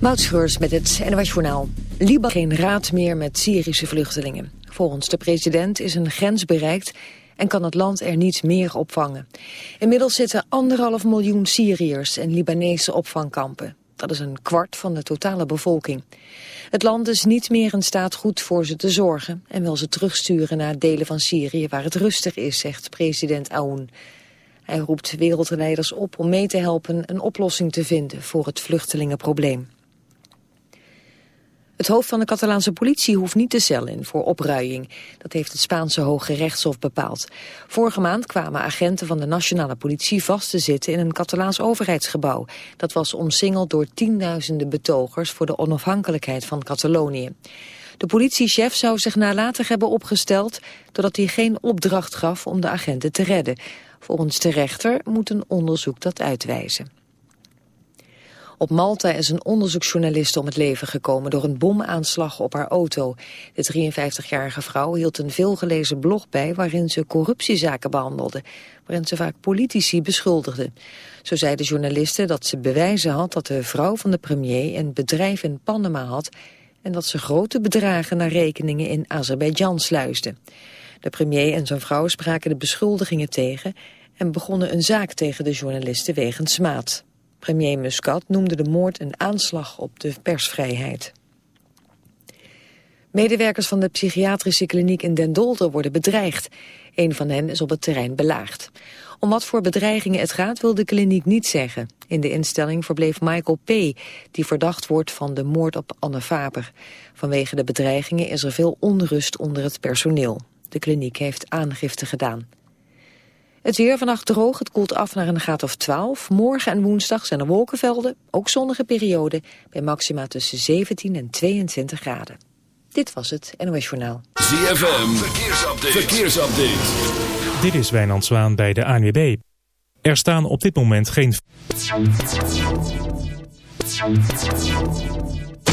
Moutschreurs met het NOS Journaal. Libanon geen raad meer met Syrische vluchtelingen. Volgens de president is een grens bereikt en kan het land er niet meer opvangen. Inmiddels zitten anderhalf miljoen Syriërs in Libanese opvangkampen. Dat is een kwart van de totale bevolking. Het land is niet meer in staat goed voor ze te zorgen... en wil ze terugsturen naar delen van Syrië waar het rustig is, zegt president Aoun. Hij roept wereldleiders op om mee te helpen een oplossing te vinden voor het vluchtelingenprobleem. Het hoofd van de Catalaanse politie hoeft niet de cel in voor opruiing. Dat heeft het Spaanse Hoge Rechtshof bepaald. Vorige maand kwamen agenten van de nationale politie vast te zitten in een Catalaans overheidsgebouw. Dat was omsingeld door tienduizenden betogers voor de onafhankelijkheid van Catalonië. De politiechef zou zich nalatig hebben opgesteld doordat hij geen opdracht gaf om de agenten te redden. Volgens de rechter moet een onderzoek dat uitwijzen. Op Malta is een onderzoeksjournaliste om het leven gekomen door een bomaanslag op haar auto. De 53-jarige vrouw hield een veelgelezen blog bij waarin ze corruptiezaken behandelde, waarin ze vaak politici beschuldigde. Zo zei de journaliste dat ze bewijzen had dat de vrouw van de premier een bedrijf in Panama had en dat ze grote bedragen naar rekeningen in Azerbeidzjan sluisde. De premier en zijn vrouw spraken de beschuldigingen tegen en begonnen een zaak tegen de journaliste wegens smaad. Premier Muscat noemde de moord een aanslag op de persvrijheid. Medewerkers van de psychiatrische kliniek in Den Dolder worden bedreigd. Een van hen is op het terrein belaagd. Om wat voor bedreigingen het gaat wil de kliniek niet zeggen. In de instelling verbleef Michael P., die verdacht wordt van de moord op Anne Faber. Vanwege de bedreigingen is er veel onrust onder het personeel. De kliniek heeft aangifte gedaan. Het weer vannacht droog, het koelt af naar een graad of 12. Morgen en woensdag zijn er wolkenvelden, ook zonnige perioden... bij maxima tussen 17 en 22 graden. Dit was het NOS Journaal. ZFM, verkeersupdate. verkeersupdate. Dit is Wijnand Zwaan bij de ANWB. Er staan op dit moment geen...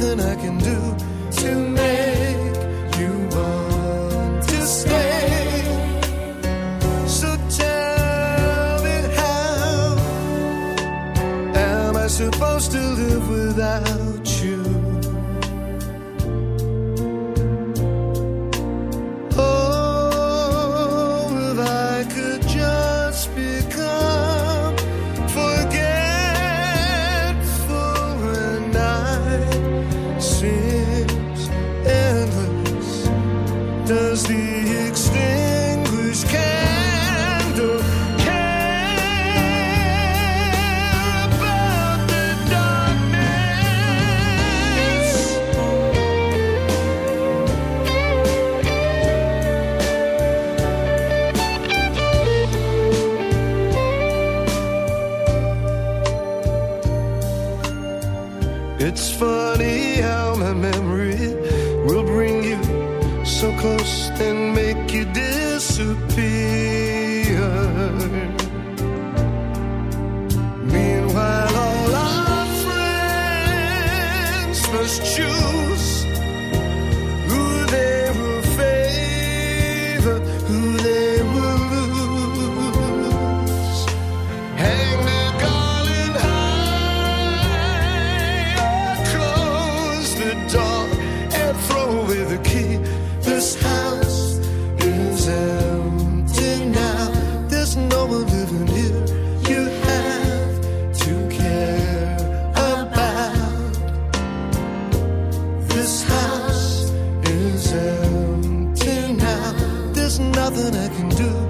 nothing I can do. This house is empty now. There's nothing I can do.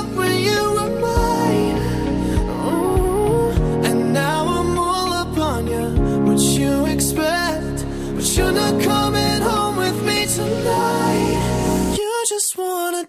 wanna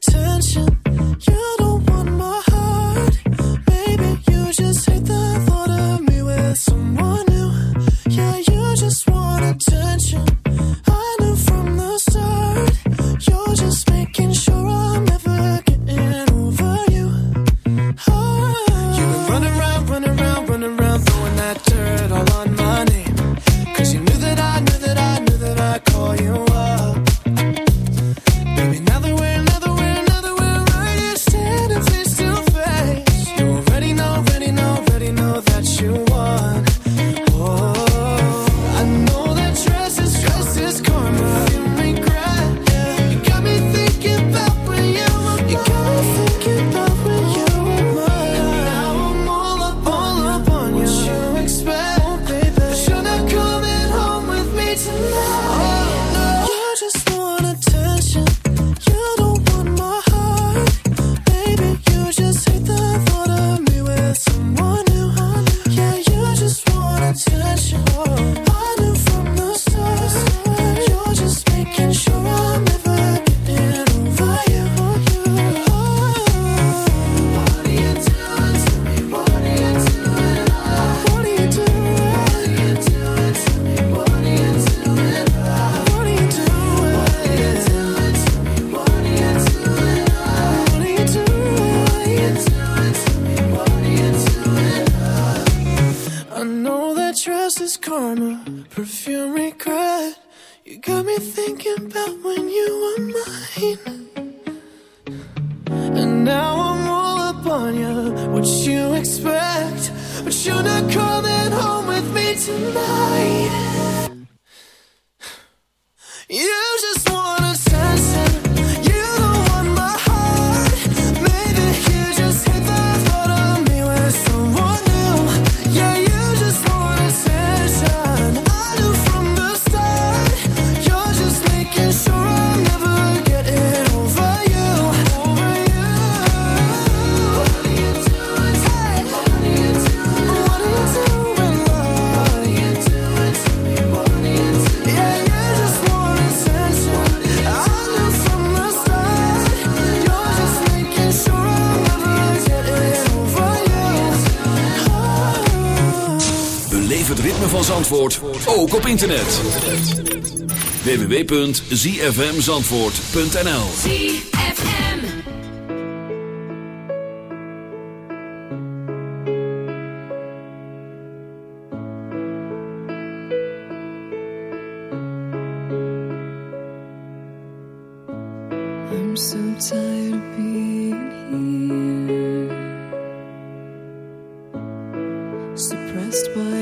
internet. www.zfmzandvoort.nl I'm Suppressed by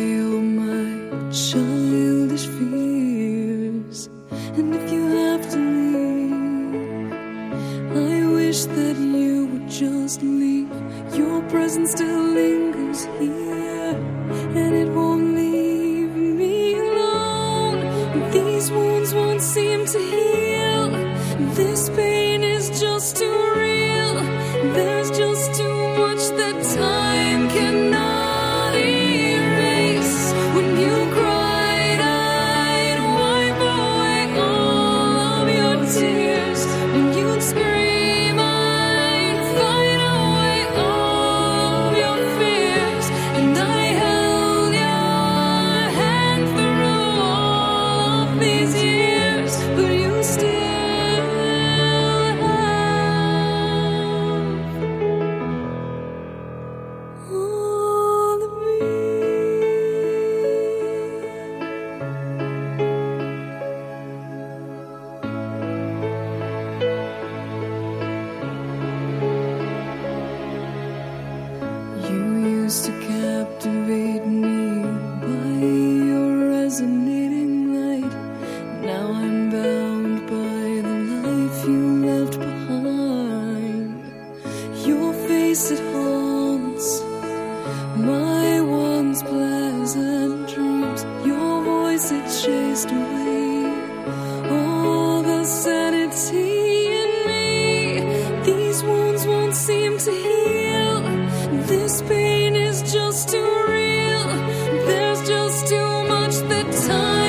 good time.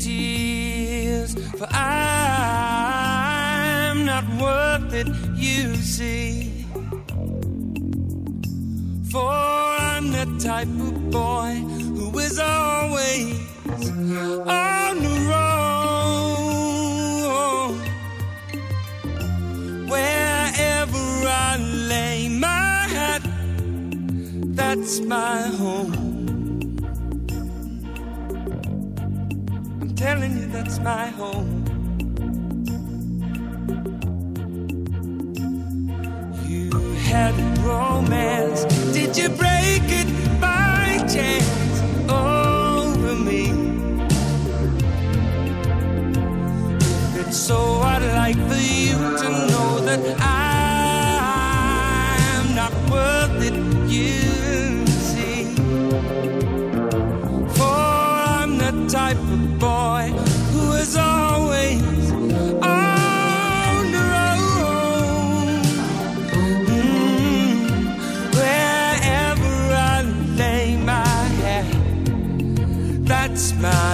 city type of boy who is always on the road. Mm. Mm-hmm. Wherever I lay my head, that's my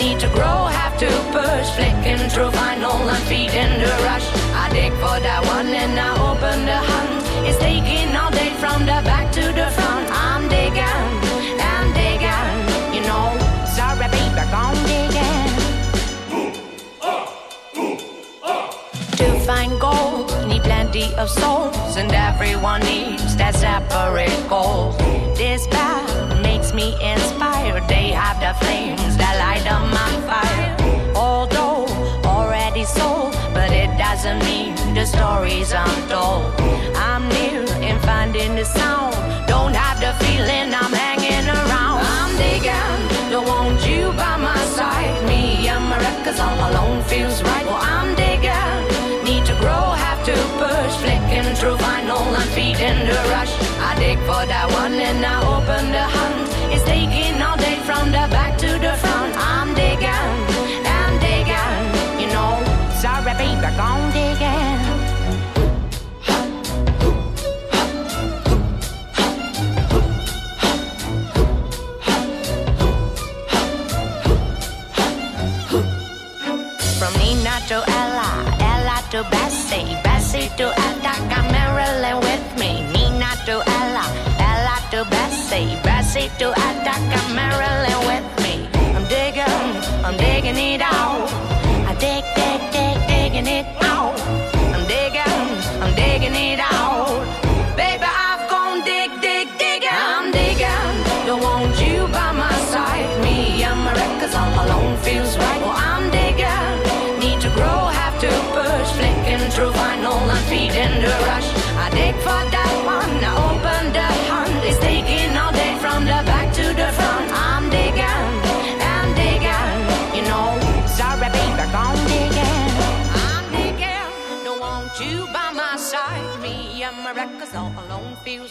need to grow, have to push. Flicking through vinyl and feeding the rush. I dig for that one and I open the hunt. It's taking all day from the back to the front. I'm digging, I'm digging, you know. Sorry, baby, gone digging. To find gold, need plenty of souls, and everyone needs that separate goal. This path me inspired. They have the flames that light up my fire. Although already sold, but it doesn't mean the stories untold. I'm near in finding the sound. Don't have the feeling I'm hanging around. I'm digging, don't want you by my side. Me and my records all alone feels right. Bessie, Bessie to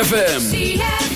ZFM.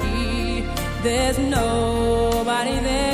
Key. There's nobody there,